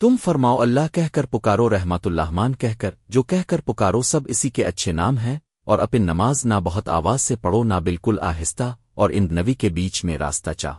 تم فرماؤ، اللہ کہہ کر پکارو رحمت اللہمان کہہ کر، جو کہہ کر پکارو سب اسی کے اچھے نام ہیں، اور اپن نماز نہ بہت آواز سے پڑھو نہ بالکل آہستہ، اور ان نوی کے بیچ میں راستہ چاہ